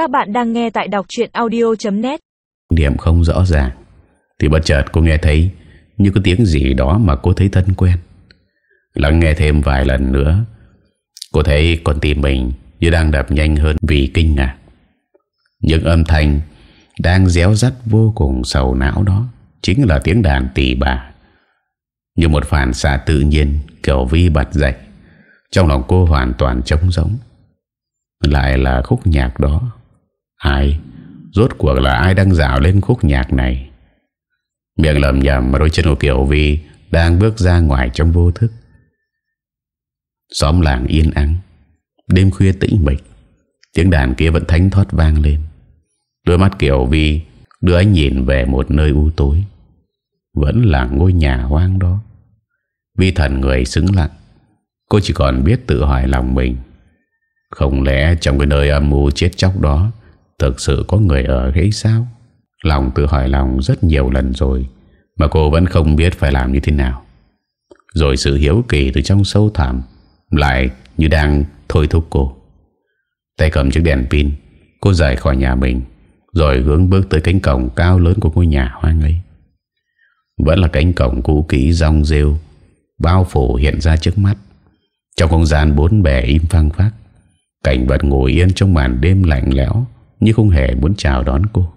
Các bạn đang nghe tại đọc chuyện audio.net Điểm không rõ ràng, Thì bất chợt cô nghe thấy Như có tiếng gì đó mà cô thấy thân quen. Lắng nghe thêm vài lần nữa, Cô thấy con tim mình Như đang đập nhanh hơn vì kinh ngạc. Những âm thanh Đang réo rắt vô cùng sầu não đó Chính là tiếng đàn tỷ bà. Như một phản xạ tự nhiên, Kiểu vi bật dậy, Trong lòng cô hoàn toàn trống rỗng. Lại là khúc nhạc đó. Ai? Rốt cuộc là ai đang dạo lên khúc nhạc này? Miệng lầm nhầm, Mà đôi chân của Kiều Vi Đang bước ra ngoài trong vô thức. Xóm làng yên ắng, Đêm khuya tĩnh mịch, Tiếng đàn kia vẫn thánh thoát vang lên. Đôi mắt Kiều Vi, Đưa ánh nhìn về một nơi u tối, Vẫn là ngôi nhà hoang đó. Vi thần người xứng lặng, Cô chỉ còn biết tự hỏi lòng mình. Không lẽ trong cái nơi âm mưu chết chóc đó Thực sự có người ở hay sao Lòng tự hỏi lòng rất nhiều lần rồi, Mà cô vẫn không biết phải làm như thế nào. Rồi sự hiếu kỳ từ trong sâu thẳm Lại như đang thôi thúc cô. Tay cầm chiếc đèn pin, Cô rời khỏi nhà mình, Rồi hướng bước tới cánh cổng cao lớn của ngôi nhà hoang ấy. Vẫn là cánh cổng cũ kỹ rong rêu, Bao phủ hiện ra trước mắt. Trong không gian bốn bề im phăng phát Cảnh vật ngồi yên trong màn đêm lạnh lẽo như không hề muốn chào đón cô.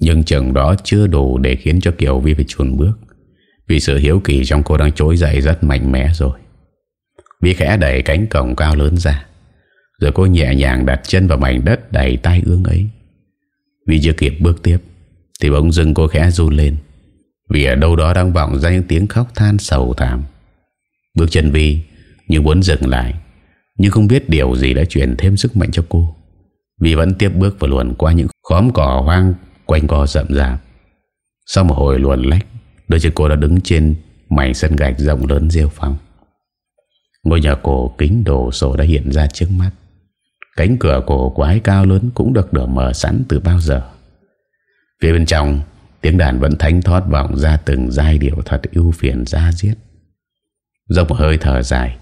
Nhưng chừng đó chưa đủ Để khiến cho Kiều Vi phải chuồn bước. Vì sự hiếu kỳ trong cô đang trối dậy Rất mạnh mẽ rồi. Vi khẽ đẩy cánh cổng cao lớn ra. Rồi cô nhẹ nhàng đặt chân vào mảnh đất Đầy tai ương ấy. Vi chưa kịp bước tiếp, Thì bỗng dưng cô khẽ run lên. Vì ở đâu đó đang vọng ra những tiếng khóc than sầu thảm. Bước chân Vi Nhưng muốn dừng lại, Nhưng không biết điều gì đã truyền thêm sức mạnh cho cô vì vẫn tiếp bước và luồn qua những khóm cỏ hoang quanh co rậm rạp. Sau một hồi luồn lách, đôi chân cô đã đứng trên mảnh sân gạch rộng lớn rêu phong. Ngôi nhà cổ kính đồ sổ đã hiện ra trước mắt. Cánh cửa cổ quái cao lớn cũng được đổ mở sẵn từ bao giờ. Phía bên trong, tiếng đàn vẫn thánh thoát vọng ra từng giai điệu thật ưu phiền ra giết. Dốc một hơi thở dài,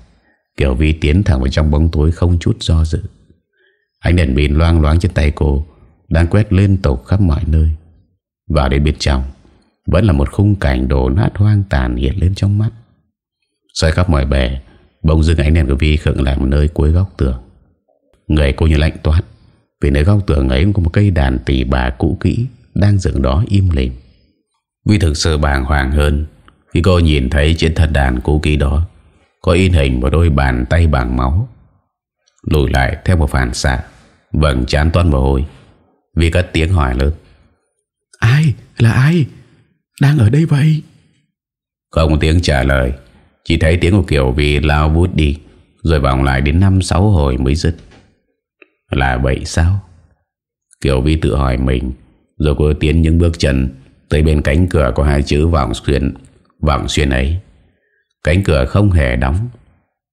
Kiểu Vi tiến thẳng vào trong bóng tối không chút do dự. Ánh đèn pin loang loáng trên tay cô Đang quét liên tục khắp mọi nơi. Vào đến bên trong Vẫn là một khung cảnh đổ nát hoang tàn hiện lên trong mắt. Xoay khắp mọi bề, Bỗng dưng ánh đèn của Vi khựng lại một nơi cuối góc tường. Người cô như lạnh toát, Vì nơi góc tường ấy có một cây đàn tỷ bà cũ kỹ Đang dựng đó im lìm. Vi thực sự bàng hoàng hơn Khi cô nhìn thấy trên thân đàn cũ kỹ đó Có in hình một đôi bàn tay bằng máu, Lùi lại theo một phản xạ. Vâng chán toan mồ hôi. Vì cất tiếng hỏi lớn. Ai? Là ai? Đang ở đây vậy? Không tiếng trả lời. Chỉ thấy tiếng của Kiều Vi lao vút đi Rồi vòng lại đến 5-6 hồi mới dứt. Là vậy sao? Kiều Vi tự hỏi mình Rồi cô tiến những bước chân Tới bên cánh cửa có hai chữ vọng xuyên Vọng xuyên ấy. Cánh cửa không hề đóng.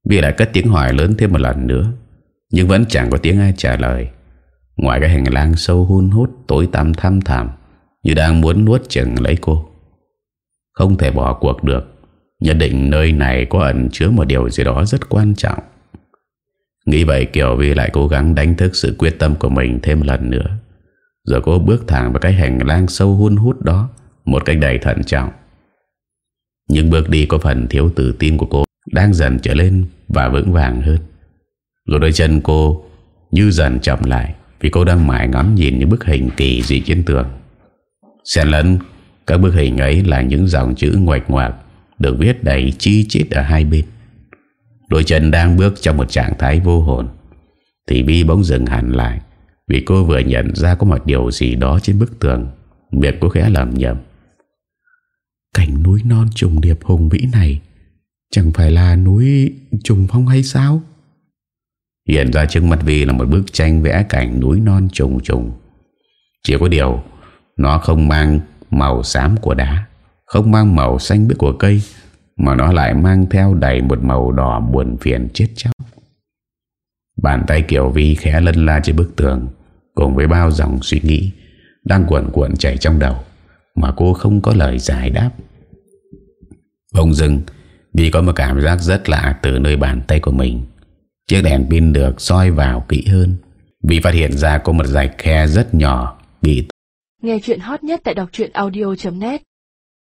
Vi lại cất tiếng hỏi lớn thêm một lần nữa nhưng vẫn chẳng có tiếng ai trả lời. Ngoài cái hành lang sâu hun hút Tối tăm thăm thảm Như đang muốn nuốt chừng lấy cô. Không thể bỏ cuộc được. Nhận định nơi này có ẩn chứa một điều gì đó rất quan trọng. Nghĩ vậy Kiều Vi lại cố gắng đánh thức sự quyết tâm của mình thêm lần nữa. Rồi cô bước thẳng vào cái hành lang sâu hun hút đó Một cách đầy thận trọng. Nhưng bước đi có phần thiếu tự tin của cô Đang dần trở lên và vững vàng hơn rồi đôi chân cô như dần chậm lại Vì cô đang mãi ngắm nhìn những bức hình kỳ dị trên tường. Xen lẫn, Các bức hình ấy là những dòng chữ ngoạch ngoạc Được viết đầy chi chít ở hai bên. Đôi chân đang bước trong một trạng thái vô hồn, Thì Vi bỗng dừng hẳn lại Vì cô vừa nhận ra có một điều gì đó trên bức tường. Việc cô khẽ lầm nhầm Cảnh núi non trùng điệp hùng vĩ này Chẳng phải là núi trùng phong hay sao? Hiện ra trước mặt Vi là một bức tranh vẽ cảnh núi non trùng trùng. Chỉ có điều, nó không mang màu xám của đá, không mang màu xanh biếc của cây, mà nó lại mang theo đầy một màu đỏ buồn phiền chết chóc. Bàn tay Kiều Vi khẽ lân la trên bức tường, cùng với bao dòng suy nghĩ đang cuộn cuộn chảy trong đầu, mà cô không có lời giải đáp. Bông dưng, Vi có một cảm giác rất lạ từ nơi bàn tay của mình. Chiếc đèn pin được soi vào kỹ hơn. Vì phát hiện ra có một dải khe rất nhỏ bị Nghe chuyện hot nhất tại đọc audio.net